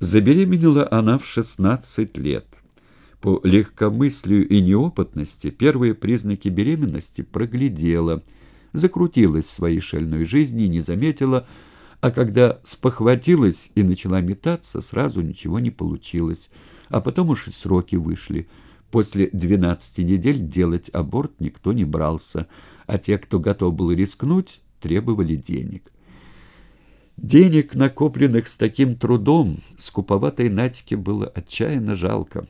Забеременела она в 16 лет. По легкомыслию и неопытности первые признаки беременности проглядела, закрутилась в своей шальной жизни, не заметила, а когда спохватилась и начала метаться, сразу ничего не получилось, а потом уж и сроки вышли. После 12 недель делать аборт никто не брался, а те, кто готов был рискнуть, требовали денег. Денег, накопленных с таким трудом, скуповатой Надьке было отчаянно жалко.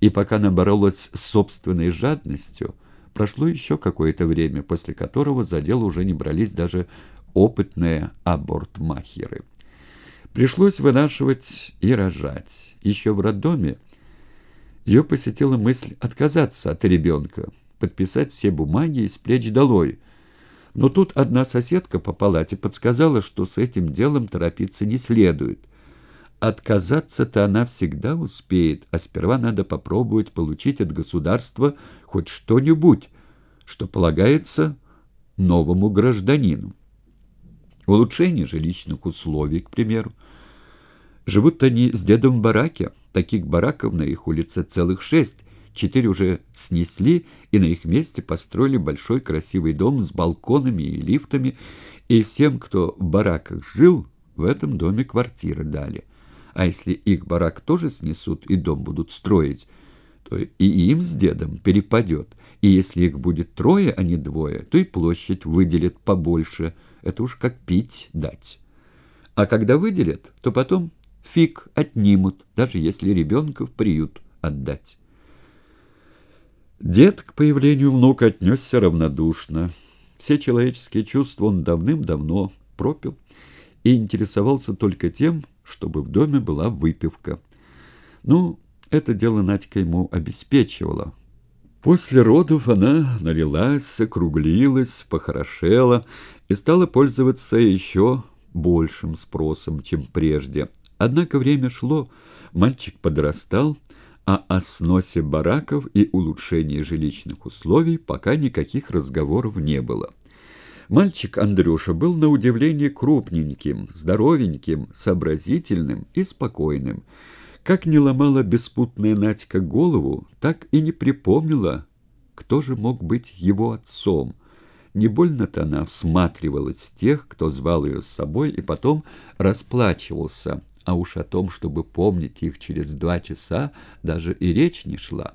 И пока она боролась с собственной жадностью, прошло еще какое-то время, после которого за дело уже не брались даже опытные абортмахеры. Пришлось вынашивать и рожать. Еще в роддоме ее посетила мысль отказаться от ребенка, подписать все бумаги и с плеч долой – но тут одна соседка по палате подсказала, что с этим делом торопиться не следует. Отказаться-то она всегда успеет, а сперва надо попробовать получить от государства хоть что-нибудь, что полагается новому гражданину. Улучшение жилищных условий, к примеру. Живут они с дедом в бараке. Таких бараков на их улице целых шесть четыре уже снесли и на их месте построили большой красивый дом с балконами и лифтами, и всем, кто в бараках жил, в этом доме квартиры дали. А если их барак тоже снесут и дом будут строить, то и им с дедом перепадет. И если их будет трое, а не двое, то и площадь выделят побольше. Это уж как пить дать. А когда выделят, то потом фиг отнимут, даже если ребенка в приют отдать. Дед к появлению внука отнесся равнодушно. Все человеческие чувства он давным-давно пропил и интересовался только тем, чтобы в доме была выпивка. Ну, это дело Надька ему обеспечивала. После родов она налилась, округлилась, похорошела и стала пользоваться еще большим спросом, чем прежде. Однако время шло, мальчик подрастал, а о сносе бараков и улучшении жилищных условий пока никаких разговоров не было. Мальчик Андрюша был на удивление крупненьким, здоровеньким, сообразительным и спокойным. Как не ломала беспутная Надька голову, так и не припомнила, кто же мог быть его отцом. Не больно-то она всматривалась в тех, кто звал ее с собой, и потом расплачивался – а уж о том, чтобы помнить их через два часа, даже и речь не шла.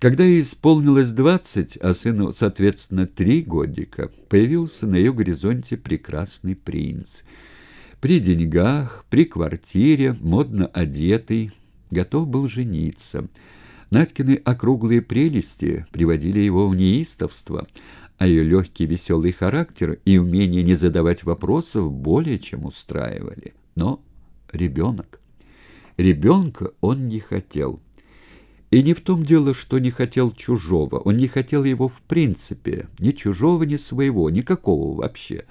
Когда ей исполнилось двадцать, а сыну, соответственно, три годика, появился на ее горизонте прекрасный принц. При деньгах, при квартире, модно одетый, готов был жениться. Надькины округлые прелести приводили его в неистовство, а ее легкий веселый характер и умение не задавать вопросов более чем устраивали. Но ребенок. Ребенка он не хотел. И не в том дело, что не хотел чужого. Он не хотел его в принципе. Ни чужого, ни своего, никакого вообще.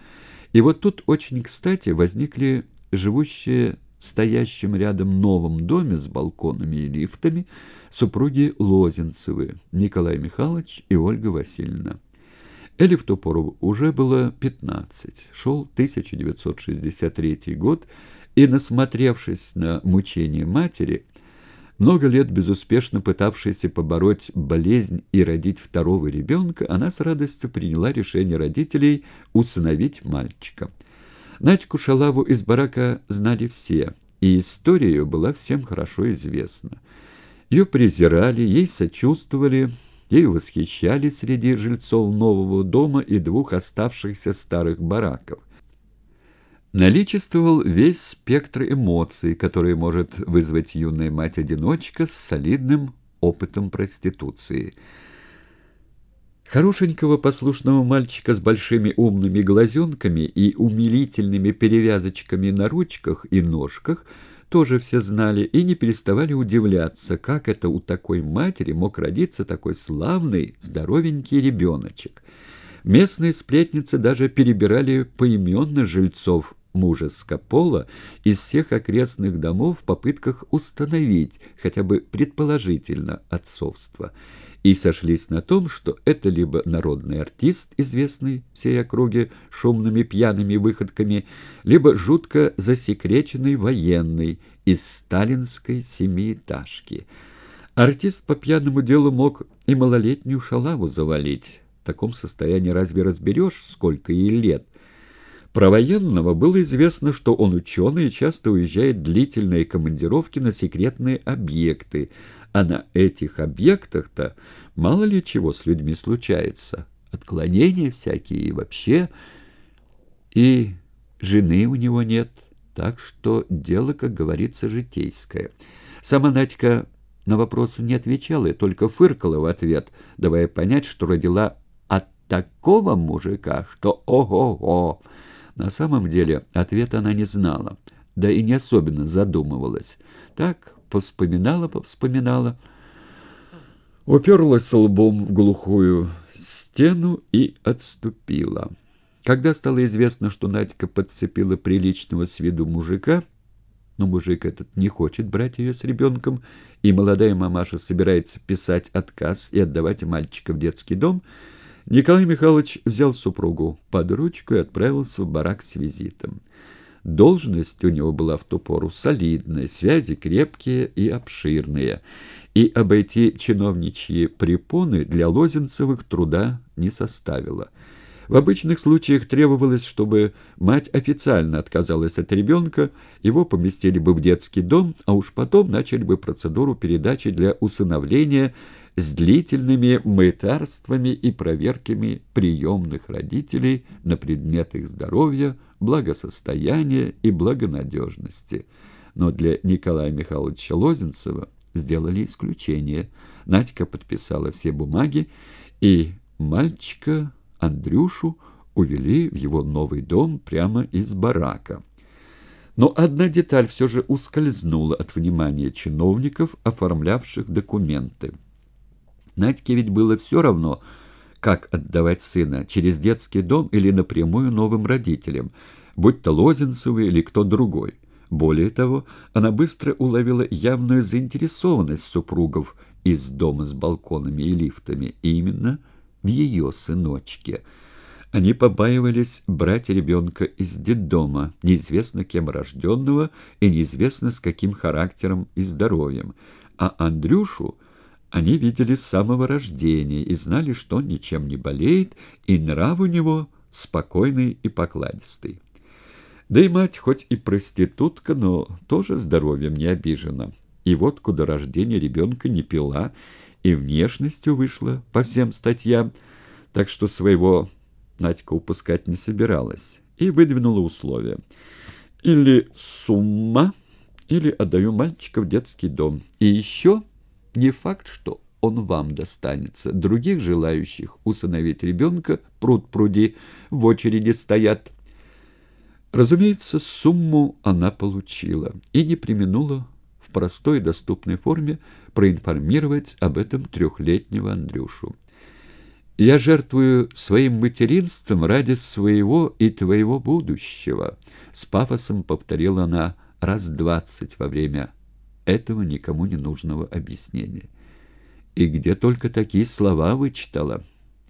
И вот тут очень кстати возникли живущие в стоящем рядом новом доме с балконами и лифтами супруги Лозенцевы, Николай Михайлович и Ольга Васильевна. Эле в ту пору уже было 15. Шел 1963 год, и, насмотревшись на мучения матери, много лет безуспешно пытавшейся побороть болезнь и родить второго ребенка, она с радостью приняла решение родителей усыновить мальчика. Надьку Шалаву из барака знали все, и история ее была всем хорошо известна. Ее презирали, ей сочувствовали, ей восхищались среди жильцов нового дома и двух оставшихся старых бараков – наличествовал весь спектр эмоций, которые может вызвать юная мать-одиночка с солидным опытом проституции. Хорошенького послушного мальчика с большими умными глазенками и умилительными перевязочками на ручках и ножках тоже все знали и не переставали удивляться, как это у такой матери мог родиться такой славный, здоровенький ребеночек. Местные сплетницы даже перебирали поименно жильцов мужеского пола из всех окрестных домов в попытках установить хотя бы предположительно отцовство, и сошлись на том, что это либо народный артист, известный всей округе шумными пьяными выходками, либо жутко засекреченный военный, из сталинской семиэтажки. Артист по пьяному делу мог и малолетнюю шалаву завалить. В таком состоянии разве разберешь, сколько ей лет? Про военного было известно, что он ученый и часто уезжает в длительные командировки на секретные объекты, а на этих объектах-то мало ли чего с людьми случается. Отклонения всякие и вообще. И жены у него нет, так что дело, как говорится, житейское. Сама Надька на вопросы не отвечала и только фыркала в ответ, давая понять, что родила от такого мужика, что ого-го. На самом деле ответа она не знала, да и не особенно задумывалась. Так повспоминала, повспоминала, уперлась лбом в глухую стену и отступила. Когда стало известно, что Надька подцепила приличного с виду мужика, но мужик этот не хочет брать ее с ребенком, и молодая мамаша собирается писать отказ и отдавать мальчика в детский дом, Николай Михайлович взял супругу под ручку и отправился в барак с визитом. Должность у него была в ту пору солидная, связи крепкие и обширные, и обойти чиновничьи препоны для Лозенцевых труда не составило. В обычных случаях требовалось, чтобы мать официально отказалась от ребенка, его поместили бы в детский дом, а уж потом начали бы процедуру передачи для усыновления с длительными мытарствами и проверками приемных родителей на предмет их здоровья, благосостояния и благонадежности. Но для Николая Михайловича Лозенцева сделали исключение. Надька подписала все бумаги, и мальчика Андрюшу увели в его новый дом прямо из барака. Но одна деталь все же ускользнула от внимания чиновников, оформлявших документы. Надьке ведь было все равно, как отдавать сына, через детский дом или напрямую новым родителям, будь то Лозенцевы или кто другой. Более того, она быстро уловила явную заинтересованность супругов из дома с балконами и лифтами именно в ее сыночке. Они побаивались брать ребенка из детдома, неизвестно кем рожденного и неизвестно с каким характером и здоровьем, а Андрюшу они видели с самого рождения и знали, что он ничем не болеет, и нрав у него спокойный и покладистый. Да и мать, хоть и проститутка, но тоже здоровьем не обижена. И вот куда рождения ребенка не пила, и внешностью вышла по всем статьям, так что своего Надька упускать не собиралась, и выдвинула условия. Или сумма, или отдаю мальчика в детский дом. И еще не факт, что он вам достанется. Других желающих усыновить ребенка пруд пруди в очереди стоят. Разумеется, сумму она получила и не применула в простой доступной форме проинформировать об этом трехлетнего Андрюшу. «Я жертвую своим материнством ради своего и твоего будущего», — с пафосом повторила она раз двадцать во время этого никому не нужного объяснения. И где только такие слова вычитала?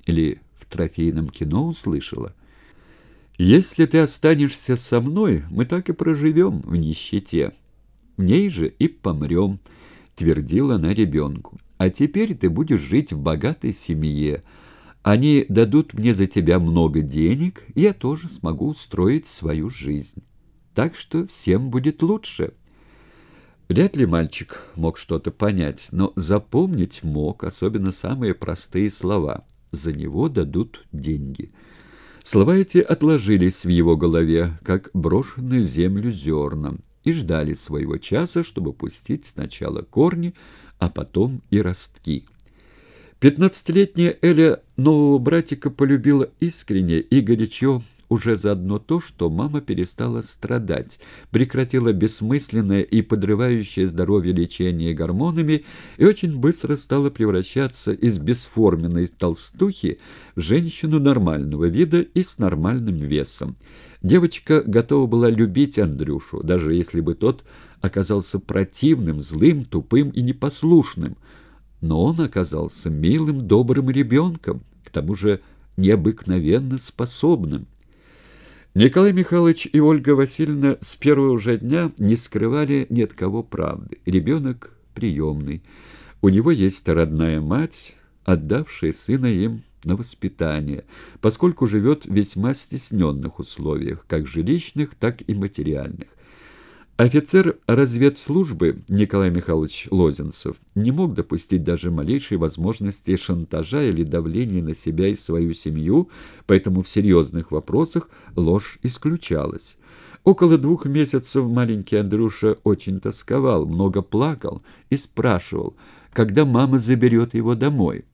Или в трофейном кино услышала? «Если ты останешься со мной, мы так и проживем в нищете. В ней же и помрем», — твердила она ребенку. «А теперь ты будешь жить в богатой семье. Они дадут мне за тебя много денег, я тоже смогу устроить свою жизнь. Так что всем будет лучше». Вряд ли мальчик мог что-то понять, но запомнить мог, особенно самые простые слова. «За него дадут деньги». Слова эти отложились в его голове, как брошенные землю зерна, и ждали своего часа, чтобы пустить сначала корни, а потом и ростки. Пятнадцатилетняя Эля нового братика полюбила искренне и горячо, уже заодно то, что мама перестала страдать, прекратила бессмысленное и подрывающее здоровье лечение гормонами и очень быстро стала превращаться из бесформенной толстухи в женщину нормального вида и с нормальным весом. Девочка готова была любить Андрюшу, даже если бы тот оказался противным, злым, тупым и непослушным. Но он оказался милым, добрым ребенком, к тому же необыкновенно способным. Николай Михайлович и Ольга Васильевна с первого же дня не скрывали ни от кого правды. Ребенок приемный. У него есть родная мать, отдавшая сына им на воспитание, поскольку живет в весьма стесненных условиях, как жилищных, так и материальных. Офицер разведслужбы Николай Михайлович Лозенцев не мог допустить даже малейшей возможности шантажа или давления на себя и свою семью, поэтому в серьезных вопросах ложь исключалась. Около двух месяцев маленький Андрюша очень тосковал, много плакал и спрашивал, когда мама заберет его домой.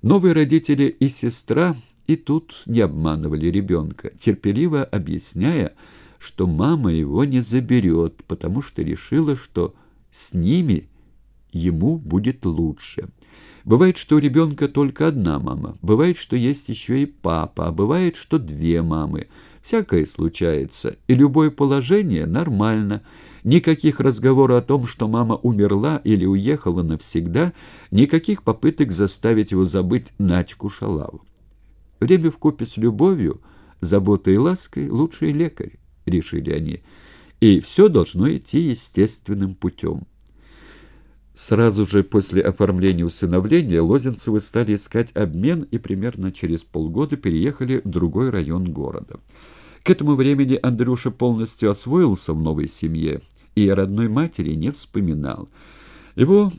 Новые родители и сестра и тут не обманывали ребенка, терпеливо объясняя, что мама его не заберет, потому что решила, что с ними ему будет лучше. Бывает, что у ребенка только одна мама, бывает, что есть еще и папа, а бывает, что две мамы. Всякое случается, и любое положение нормально. Никаких разговоров о том, что мама умерла или уехала навсегда, никаких попыток заставить его забыть Надьку Шалаву. Время вкупе с любовью, заботой и лаской – лучший лекарь. — решили они, — и все должно идти естественным путем. Сразу же после оформления усыновления Лозенцевы стали искать обмен и примерно через полгода переехали в другой район города. К этому времени Андрюша полностью освоился в новой семье и родной матери не вспоминал. Его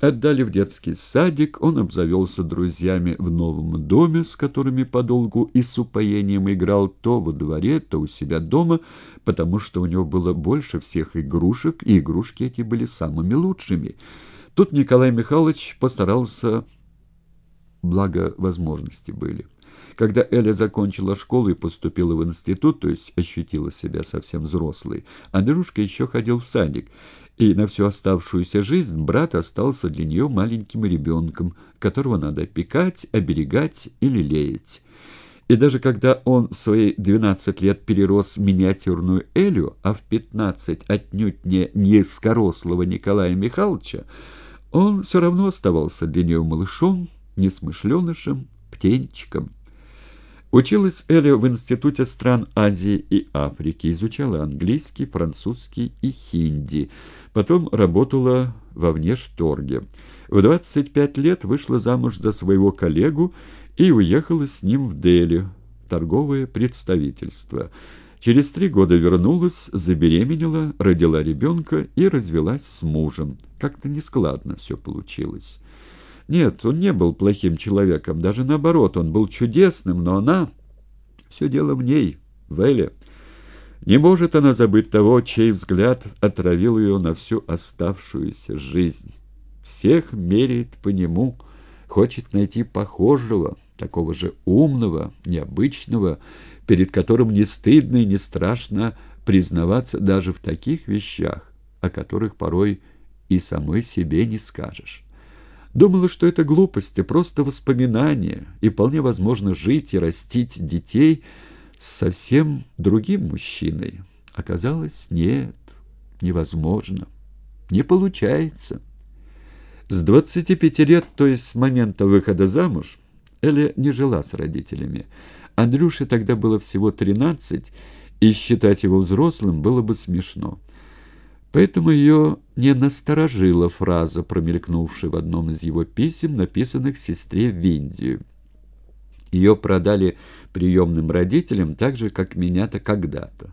Отдали в детский садик, он обзавелся друзьями в новом доме, с которыми подолгу и с упоением играл то во дворе, то у себя дома, потому что у него было больше всех игрушек, и игрушки эти были самыми лучшими. Тут Николай Михайлович постарался, благо возможности были. Когда Эля закончила школу и поступила в институт, то есть ощутила себя совсем взрослой, Андрюшка еще ходил в садик, и на всю оставшуюся жизнь брат остался для нее маленьким ребенком, которого надо опекать, оберегать и лелеять. И даже когда он в свои 12 лет перерос миниатюрную Элю, а в 15 отнюдь не низкорослого Николая Михайловича, он все равно оставался для нее малышом, несмышленышем, птенчиком. Училась Эля в Институте стран Азии и Африки, изучала английский, французский и хинди, потом работала во внешторге. В 25 лет вышла замуж за своего коллегу и уехала с ним в Дели, торговое представительство. Через три года вернулась, забеременела, родила ребенка и развелась с мужем. Как-то нескладно все получилось. Нет, он не был плохим человеком, даже наоборот, он был чудесным, но она... Все дело в ней, в Эле. Не может она забыть того, чей взгляд отравил ее на всю оставшуюся жизнь. Всех меряет по нему, хочет найти похожего, такого же умного, необычного, перед которым не стыдно и не страшно признаваться даже в таких вещах, о которых порой и самой себе не скажешь. Думала, что это глупости, просто воспоминания, и вполне возможно жить и растить детей с совсем другим мужчиной. Оказалось, нет, невозможно, не получается. С 25 лет, то есть с момента выхода замуж, Эля не жила с родителями. Андрюше тогда было всего 13, и считать его взрослым было бы смешно. Поэтому ее не насторожила фраза, промелькнувшая в одном из его писем, написанных сестре в Индию. Ее продали приемным родителям так же, как меня-то когда-то.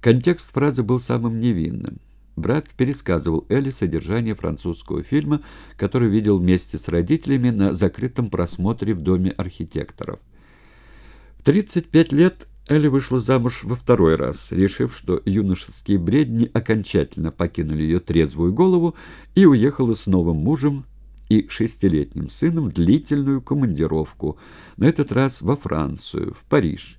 Контекст фразы был самым невинным. Брат пересказывал Элли содержание французского фильма, который видел вместе с родителями на закрытом просмотре в Доме архитекторов. В 35 лет Элли вышла замуж во второй раз, решив, что юношеские бредни окончательно покинули ее трезвую голову и уехала с новым мужем и шестилетним сыном в длительную командировку, на этот раз во Францию, в Париж.